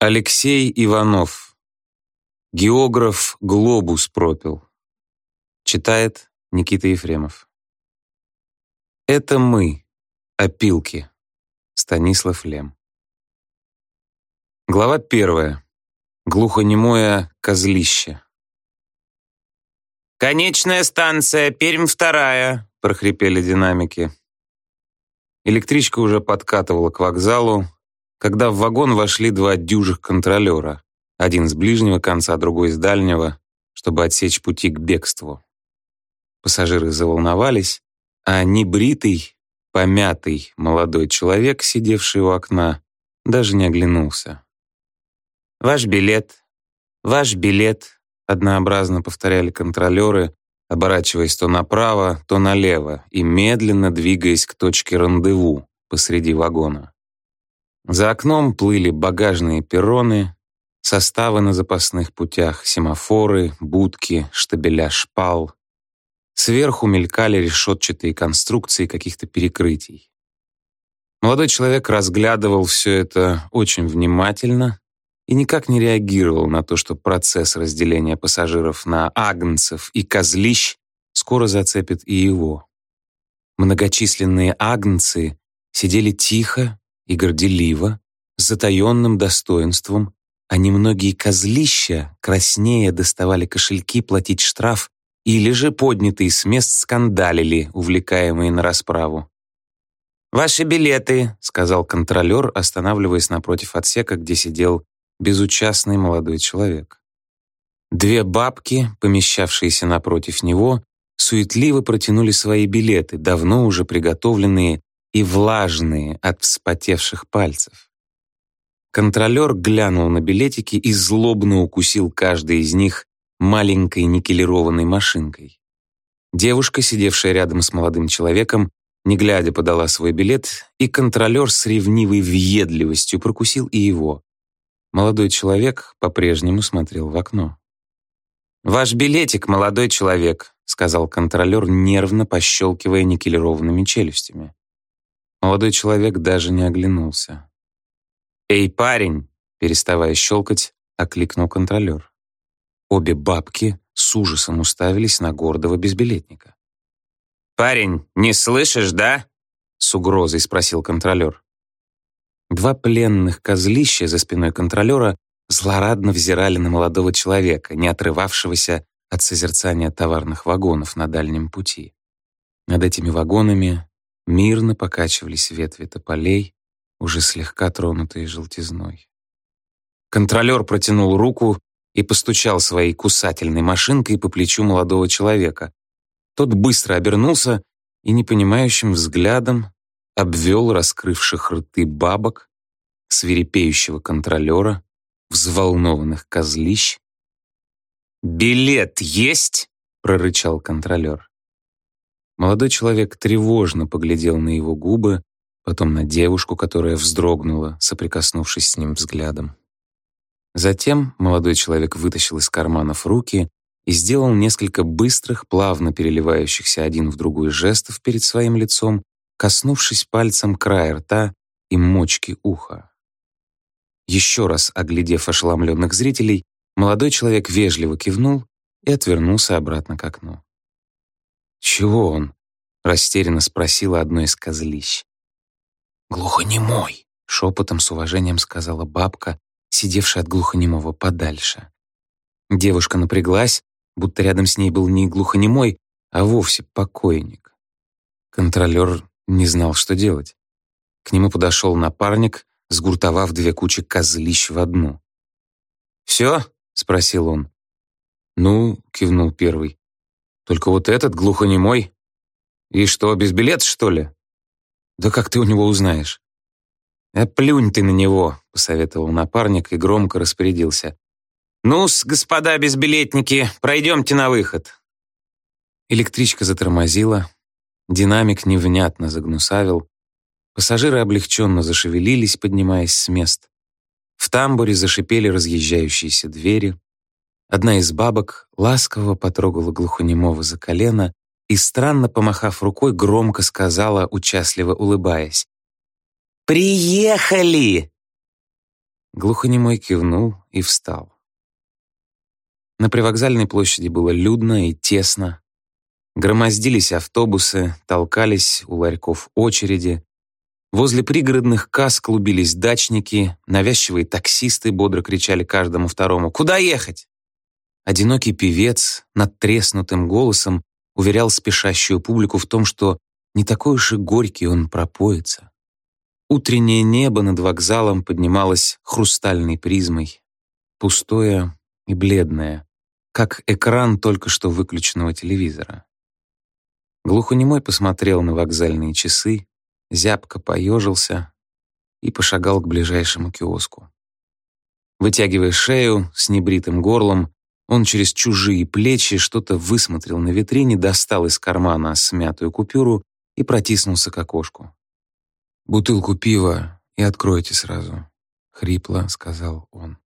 Алексей Иванов. Географ глобус пропил. Читает Никита Ефремов. Это мы, опилки. Станислав Лем. Глава первая. Глухонемое козлище. «Конечная станция, Пермь вторая», — прохрипели динамики. Электричка уже подкатывала к вокзалу, когда в вагон вошли два дюжих контролера, один с ближнего конца, другой с дальнего, чтобы отсечь пути к бегству. Пассажиры заволновались, а небритый, помятый молодой человек, сидевший у окна, даже не оглянулся. «Ваш билет, ваш билет», однообразно повторяли контролеры, оборачиваясь то направо, то налево и медленно двигаясь к точке рандеву посреди вагона. За окном плыли багажные перроны, составы на запасных путях, семафоры, будки, штабеля шпал. Сверху мелькали решетчатые конструкции каких-то перекрытий. Молодой человек разглядывал все это очень внимательно и никак не реагировал на то, что процесс разделения пассажиров на агнцев и козлищ скоро зацепит и его. Многочисленные агнцы сидели тихо и горделиво, с затаенным достоинством, а немногие козлища краснее доставали кошельки платить штраф или же поднятые с мест скандалили, увлекаемые на расправу. «Ваши билеты», — сказал контролер, останавливаясь напротив отсека, где сидел безучастный молодой человек. Две бабки, помещавшиеся напротив него, суетливо протянули свои билеты, давно уже приготовленные и влажные от вспотевших пальцев. Контролер глянул на билетики и злобно укусил каждый из них маленькой никелированной машинкой. Девушка, сидевшая рядом с молодым человеком, не глядя подала свой билет, и контролер с ревнивой въедливостью прокусил и его. Молодой человек по-прежнему смотрел в окно. «Ваш билетик, молодой человек», — сказал контролер, нервно пощелкивая никелированными челюстями. Молодой человек даже не оглянулся. «Эй, парень!» — переставая щелкать, окликнул контролер. Обе бабки с ужасом уставились на гордого безбилетника. «Парень, не слышишь, да?» — с угрозой спросил контролер. Два пленных козлища за спиной контролера злорадно взирали на молодого человека, не отрывавшегося от созерцания товарных вагонов на дальнем пути. Над этими вагонами Мирно покачивались ветви тополей, уже слегка тронутые желтизной. Контролер протянул руку и постучал своей кусательной машинкой по плечу молодого человека. Тот быстро обернулся и непонимающим взглядом обвел раскрывших рты бабок, свирепеющего контролера, взволнованных козлищ. «Билет есть?» — прорычал контролер. Молодой человек тревожно поглядел на его губы, потом на девушку, которая вздрогнула, соприкоснувшись с ним взглядом. Затем молодой человек вытащил из карманов руки и сделал несколько быстрых, плавно переливающихся один в другой жестов перед своим лицом, коснувшись пальцем края рта и мочки уха. Еще раз оглядев ошеломленных зрителей, молодой человек вежливо кивнул и отвернулся обратно к окну. «Чего он?» — растерянно спросила одно из козлищ. «Глухонемой», — шепотом с уважением сказала бабка, сидевшая от глухонемого подальше. Девушка напряглась, будто рядом с ней был не глухонемой, а вовсе покойник. Контролер не знал, что делать. К нему подошел напарник, сгуртовав две кучи козлищ в одну. «Все?» — спросил он. «Ну», — кивнул первый, только вот этот глухонемой. И что, без билета, что ли? Да как ты у него узнаешь? «А плюнь ты на него», — посоветовал напарник и громко распорядился. «Ну-с, господа безбилетники, пройдемте на выход». Электричка затормозила, динамик невнятно загнусавил, пассажиры облегченно зашевелились, поднимаясь с мест. В тамбуре зашипели разъезжающиеся двери, Одна из бабок ласково потрогала глухонемого за колено и, странно помахав рукой, громко сказала, участливо улыбаясь. «Приехали!» Глухонемой кивнул и встал. На привокзальной площади было людно и тесно. Громоздились автобусы, толкались у ларьков очереди. Возле пригородных касс клубились дачники, навязчивые таксисты бодро кричали каждому второму «Куда ехать?». Одинокий певец над треснутым голосом уверял спешащую публику в том, что не такой уж и горький он пропоится. Утреннее небо над вокзалом поднималось хрустальной призмой, пустое и бледное, как экран только что выключенного телевизора. Глухонемой посмотрел на вокзальные часы, зябко поежился и пошагал к ближайшему киоску. Вытягивая шею с небритым горлом, он через чужие плечи что-то высмотрел на витрине, достал из кармана смятую купюру и протиснулся к окошку. «Бутылку пива и откройте сразу», — хрипло сказал он.